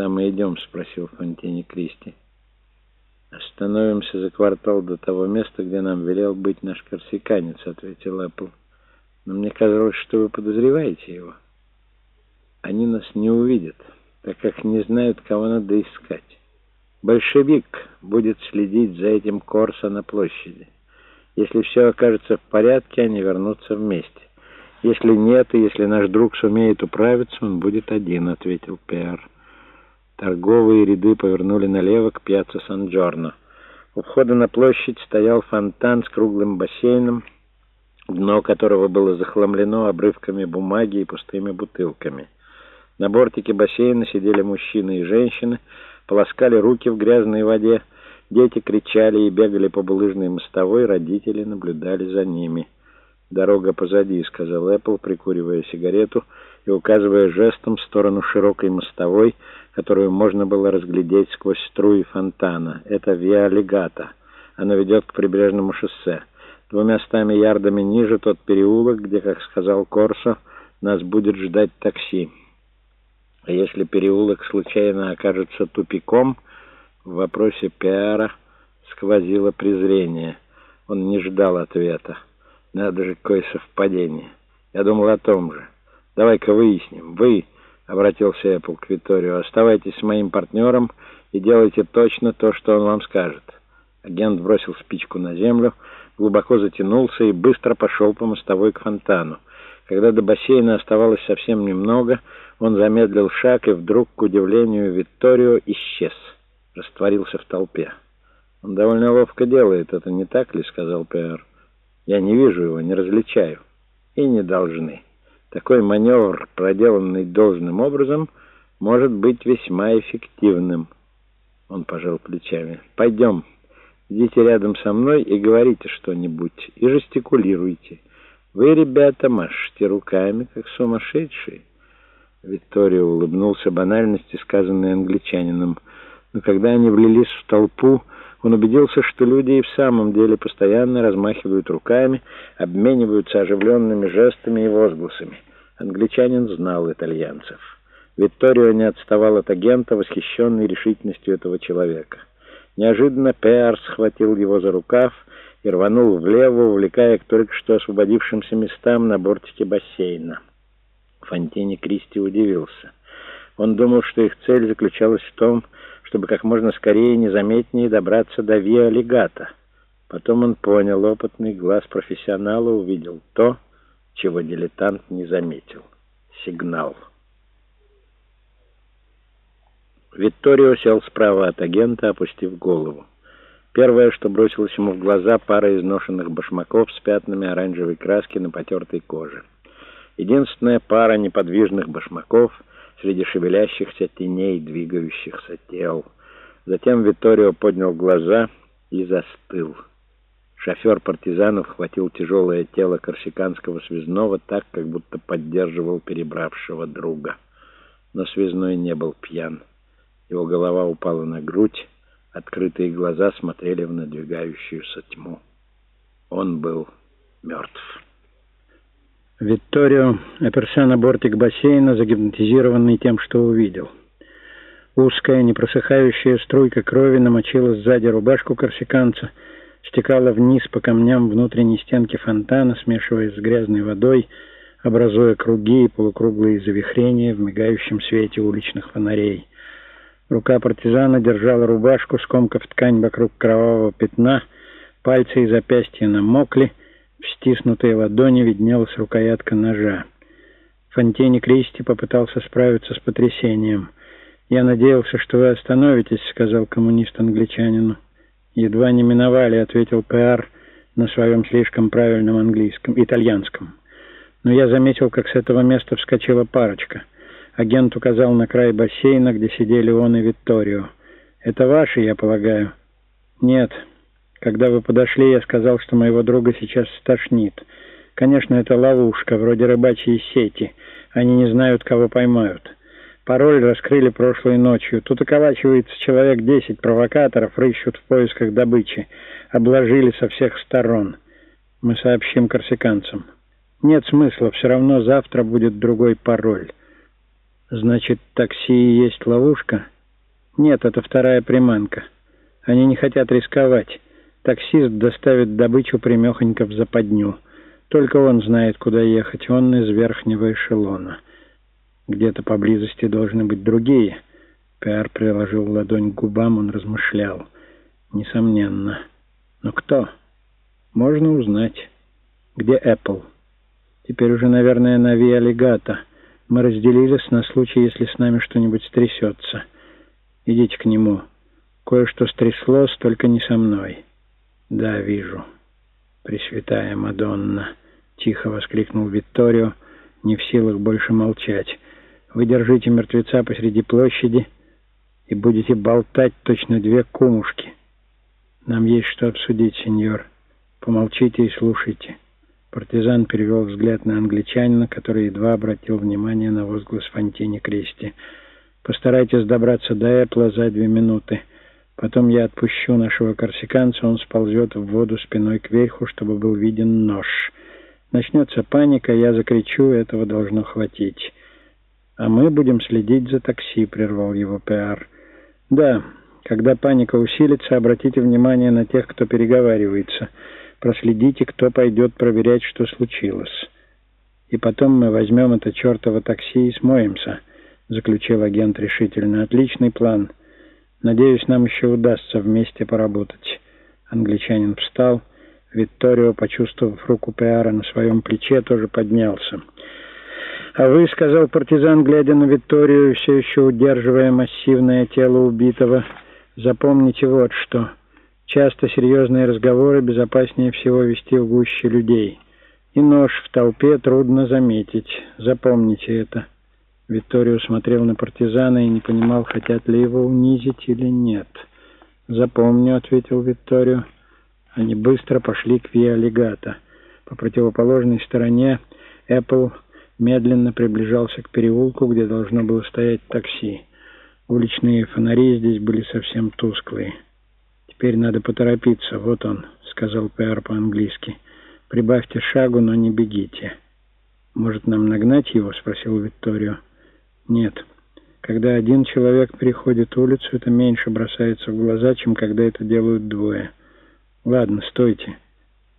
«Куда мы идем?» — спросил Фонтини Кристи. «Остановимся за квартал до того места, где нам велел быть наш корсиканец», — ответил Эппл. «Но мне казалось, что вы подозреваете его. Они нас не увидят, так как не знают, кого надо искать. Большевик будет следить за этим Корсо на площади. Если все окажется в порядке, они вернутся вместе. Если нет, и если наш друг сумеет управиться, он будет один», — ответил Пиар. Торговые ряды повернули налево к пьяцца Сан-Джорно. У входа на площадь стоял фонтан с круглым бассейном, дно которого было захламлено обрывками бумаги и пустыми бутылками. На бортике бассейна сидели мужчины и женщины, полоскали руки в грязной воде, дети кричали и бегали по булыжной мостовой, родители наблюдали за ними. «Дорога позади», — сказал Эппл, прикуривая сигарету и указывая жестом в сторону широкой мостовой, которую можно было разглядеть сквозь струи фонтана. Это Виа Легата. Она ведет к прибрежному шоссе. Двумя стами ярдами ниже тот переулок, где, как сказал Корсо, нас будет ждать такси. А если переулок случайно окажется тупиком, в вопросе Пиара сквозило презрение. Он не ждал ответа. Надо же, какое совпадение. Я думал о том же. Давай-ка выясним. Вы... — обратился Эппл к Виторию. «Оставайтесь моим партнером и делайте точно то, что он вам скажет». Агент бросил спичку на землю, глубоко затянулся и быстро пошел по мостовой к фонтану. Когда до бассейна оставалось совсем немного, он замедлил шаг и вдруг, к удивлению Витторио, исчез, растворился в толпе. «Он довольно ловко делает это, не так ли?» — сказал Пиар. «Я не вижу его, не различаю. И не должны». Такой маневр, проделанный должным образом, может быть весьма эффективным. Он пожал плечами. «Пойдем, идите рядом со мной и говорите что-нибудь, и жестикулируйте. Вы, ребята, машете руками, как сумасшедшие». Виктория улыбнулся банальности, сказанной англичанином. Но когда они влились в толпу, он убедился, что люди и в самом деле постоянно размахивают руками, обмениваются оживленными жестами и возгласами. Англичанин знал итальянцев. Викторио не отставал от агента, восхищенный решительностью этого человека. Неожиданно Пиар схватил его за рукав и рванул влево, увлекая к только что освободившимся местам на бортике бассейна. Фонтини Кристи удивился. Он думал, что их цель заключалась в том, чтобы как можно скорее и незаметнее добраться до Виа Легата. Потом он понял, опытный глаз профессионала увидел то, чего дилетант не заметил. Сигнал. Витторио сел справа от агента, опустив голову. Первое, что бросилось ему в глаза, пара изношенных башмаков с пятнами оранжевой краски на потертой коже. Единственная пара неподвижных башмаков — среди шевелящихся теней, двигающихся тел. Затем Витторио поднял глаза и застыл. Шофер партизанов хватил тяжелое тело корсиканского связного так, как будто поддерживал перебравшего друга. Но связной не был пьян. Его голова упала на грудь, открытые глаза смотрели в надвигающуюся тьму. Он был мертв. Витторио оперся на бортик бассейна, загипнотизированный тем, что увидел. Узкая, непросыхающая струйка крови намочила сзади рубашку корсиканца, стекала вниз по камням внутренней стенки фонтана, смешиваясь с грязной водой, образуя круги и полукруглые завихрения в мигающем свете уличных фонарей. Рука партизана держала рубашку, скомкав ткань вокруг кровавого пятна, пальцы и запястья намокли, в стиснутой ладони виднелась рукоятка ножа. Фонтени Кристи попытался справиться с потрясением. «Я надеялся, что вы остановитесь», — сказал коммунист англичанину. «Едва не миновали», — ответил Пиар на своем слишком правильном английском, итальянском. Но я заметил, как с этого места вскочила парочка. Агент указал на край бассейна, где сидели он и Витторио. «Это ваши, я полагаю?» «Нет», когда вы подошли, я сказал, что моего друга сейчас стошнит. Конечно, это ловушка, вроде рыбачьей сети. Они не знают, кого поймают. Пароль раскрыли прошлой ночью. Тут околачивается человек десять провокаторов, рыщут в поисках добычи. Обложили со всех сторон. Мы сообщим корсиканцам. Нет смысла, все равно завтра будет другой пароль. Значит, такси и есть ловушка? Нет, это вторая приманка. Они не хотят рисковать. Таксист доставит добычу примехонько в западню. Только он знает, куда ехать. Он из верхнего эшелона. Где-то поблизости должны быть другие. Пиар приложил ладонь к губам, он размышлял. Несомненно. Но кто? Можно узнать. Где Apple? Теперь уже, наверное, на Виалигата. Мы разделились на случай, если с нами что-нибудь стрясется. Идите к нему. Кое-что стряслось, только не со мной. Да, вижу. Пресвятая Мадонна, тихо воскликнул Витторио, не в силах больше молчать. Вы держите мертвеца посреди площади и будете болтать точно две кумушки. Нам есть что обсудить, сеньор. Помолчите и слушайте. Партизан перевел взгляд на англичанина, который едва обратил внимание на возглас Фонтини Кристи. «Постарайтесь добраться до Эпла за две минуты. Потом я отпущу нашего корсиканца, он сползет в воду спиной кверху, чтобы был виден нож. Начнется паника, я закричу, этого должно хватить. А мы будем следить за такси», — прервал его Пиар. «Да, когда паника усилится, обратите внимание на тех, кто переговаривается». Проследите, кто пойдет проверять, что случилось. И потом мы возьмем это чертово такси и смоемся», — заключил агент решительно. «Отличный план. Надеюсь, нам еще удастся вместе поработать». Англичанин встал. Викторио, почувствовав руку Пиара на своем плече, тоже поднялся. «А вы, — сказал партизан, глядя на Викторию, все еще удерживая массивное тело убитого, — запомните вот что». Часто серьезные разговоры безопаснее всего вести в гуще людей. И нож в толпе трудно заметить. Запомните это. Витторио смотрел на партизана и не понимал, хотят ли его унизить или нет. «Запомню», — ответил Витторио. Они быстро пошли к Виа-Легато. По противоположной стороне Apple медленно приближался к переулку, где должно было стоять такси. Уличные фонари здесь были совсем тусклые. «Теперь надо поторопиться. Вот он», — сказал Пэр по-английски. «Прибавьте шагу, но не бегите». «Может, нам нагнать его?» — спросил Викторио. «Нет. Когда один человек переходит улицу, это меньше бросается в глаза, чем когда это делают двое. Ладно, стойте».